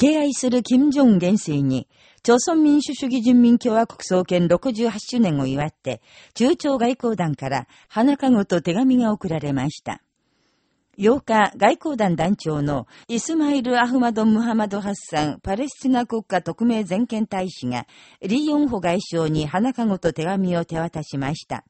敬愛する金正恩元帥に、朝鮮民主主義人民共和国創建68周年を祝って、中朝外交団から花籠と手紙が送られました。8日、外交団団長のイスマイル・アフマド・ムハマド・ハッサン、パレスチナ国家特命全権大使が、リヨンホ外相に花籠と手紙を手渡しました。